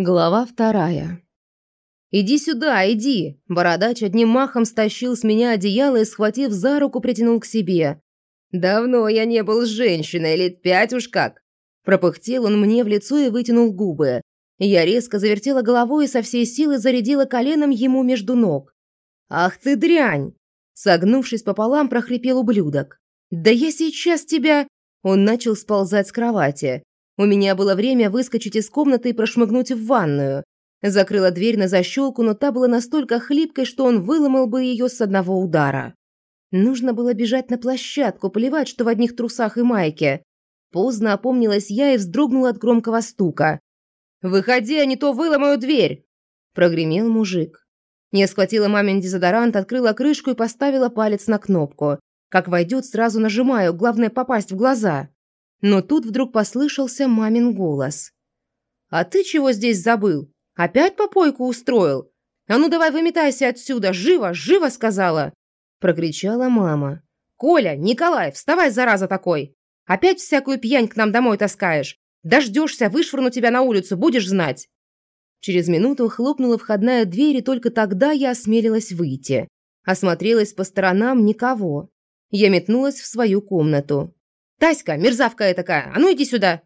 Глава вторая. «Иди сюда, иди!» Бородач одним махом стащил с меня одеяло и, схватив за руку, притянул к себе. «Давно я не был с женщиной, лет пять уж как!» Пропыхтел он мне в лицо и вытянул губы. Я резко завертела головой и со всей силы зарядила коленом ему между ног. «Ах ты дрянь!» Согнувшись пополам, прохрипел ублюдок. «Да я сейчас тебя...» Он начал сползать с кровати. У меня было время выскочить из комнаты и прошмыгнуть в ванную. Закрыла дверь на защелку, но та была настолько хлипкой, что он выломал бы ее с одного удара. Нужно было бежать на площадку, поливать, что в одних трусах и майке. Поздно опомнилась я и вздрогнула от громкого стука. «Выходи, а не то выломаю дверь!» Прогремел мужик. Я схватила мамин дезодорант, открыла крышку и поставила палец на кнопку. Как войдет, сразу нажимаю, главное попасть в глаза. Но тут вдруг послышался мамин голос. «А ты чего здесь забыл? Опять попойку устроил? А ну давай выметайся отсюда, живо, живо!» сказала. Прокричала мама. «Коля, Николай, вставай, зараза такой! Опять всякую пьянь к нам домой таскаешь! Дождешься, вышвырну тебя на улицу, будешь знать!» Через минуту хлопнула входная дверь, и только тогда я осмелилась выйти. Осмотрелась по сторонам – никого. Я метнулась в свою комнату. «Таська, мерзавка такая, а ну иди сюда!»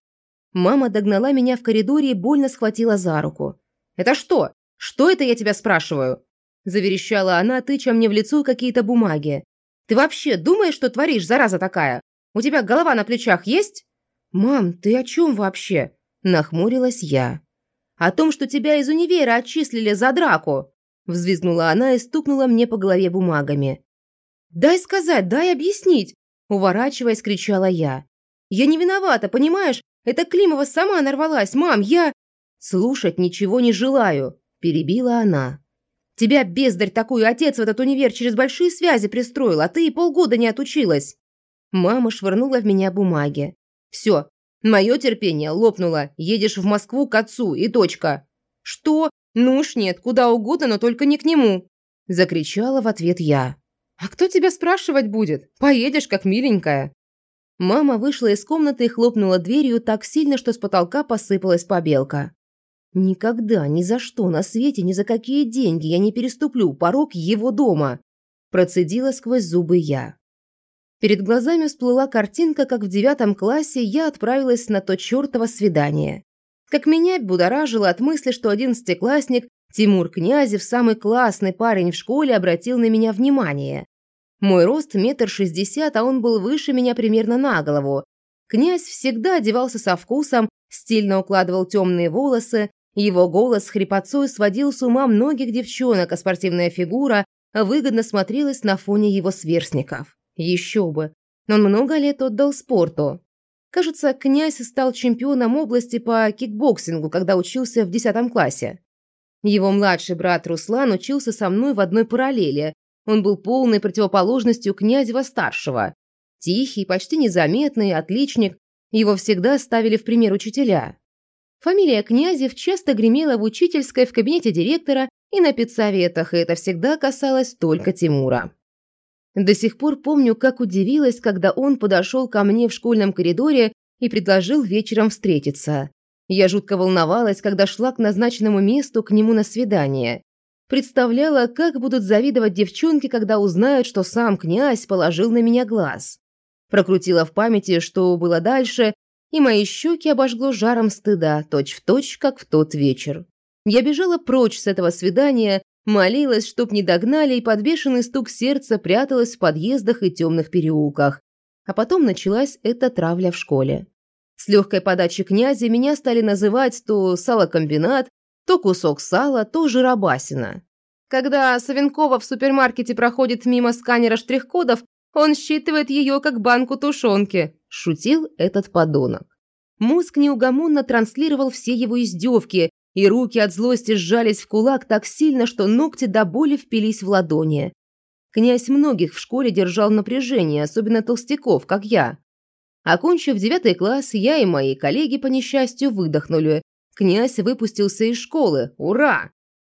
Мама догнала меня в коридоре и больно схватила за руку. «Это что? Что это я тебя спрашиваю?» Заверещала она, тыча мне в лицо какие-то бумаги. «Ты вообще думаешь, что творишь, зараза такая? У тебя голова на плечах есть?» «Мам, ты о чем вообще?» Нахмурилась я. «О том, что тебя из универа отчислили за драку!» Взвизгнула она и стукнула мне по голове бумагами. «Дай сказать, дай объяснить!» Уворачиваясь, кричала я. «Я не виновата, понимаешь? Это Климова сама нарвалась, мам, я...» «Слушать ничего не желаю», – перебила она. «Тебя, бездарь такую, отец в этот универ через большие связи пристроил, а ты и полгода не отучилась». Мама швырнула в меня бумаги. «Все, мое терпение лопнуло. Едешь в Москву к отцу и точка». «Что? Ну уж нет, куда угодно, но только не к нему!» Закричала в ответ я. «А кто тебя спрашивать будет? Поедешь, как миленькая». Мама вышла из комнаты и хлопнула дверью так сильно, что с потолка посыпалась побелка. «Никогда, ни за что на свете, ни за какие деньги я не переступлю порог его дома!» Процедила сквозь зубы я. Перед глазами всплыла картинка, как в девятом классе я отправилась на то чертово свидание. Как меня будоражило от мысли, что одиннадцатиклассник Тимур Князев, самый классный парень в школе, обратил на меня внимание. Мой рост метр шестьдесят, а он был выше меня примерно на голову. Князь всегда одевался со вкусом, стильно укладывал темные волосы, его голос хрипотцой сводил с ума многих девчонок, а спортивная фигура выгодно смотрелась на фоне его сверстников. Еще бы. Он много лет отдал спорту. Кажется, князь стал чемпионом области по кикбоксингу, когда учился в десятом классе. Его младший брат Руслан учился со мной в одной параллели, он был полной противоположностью Князева-старшего. Тихий, почти незаметный, отличник. Его всегда ставили в пример учителя. Фамилия Князев часто гремела в учительской, в кабинете директора и на педсоветах, и это всегда касалось только Тимура. До сих пор помню, как удивилась, когда он подошел ко мне в школьном коридоре и предложил вечером встретиться. Я жутко волновалась, когда шла к назначенному месту к нему на свидание. Представляла, как будут завидовать девчонки, когда узнают, что сам князь положил на меня глаз. Прокрутила в памяти, что было дальше, и мои щеки обожгло жаром стыда, точь-в-точь, точь, как в тот вечер. Я бежала прочь с этого свидания, молилась, чтоб не догнали, и под бешеный стук сердца пряталась в подъездах и темных переулках. А потом началась эта травля в школе. С легкой подачи князя меня стали называть то салокомбинат, то кусок сала, то жиробасина. Когда Савенкова в супермаркете проходит мимо сканера штрих-кодов, он считывает ее как банку тушенки, шутил этот подонок. Мозг неугомонно транслировал все его издевки, и руки от злости сжались в кулак так сильно, что ногти до боли впились в ладони. Князь многих в школе держал напряжение, особенно толстяков, как я. Окончив девятый класс, я и мои коллеги, по несчастью, выдохнули, Князь выпустился из школы. Ура!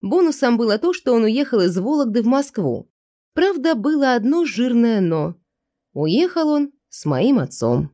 Бонусом было то, что он уехал из Вологды в Москву. Правда, было одно жирное «но». Уехал он с моим отцом.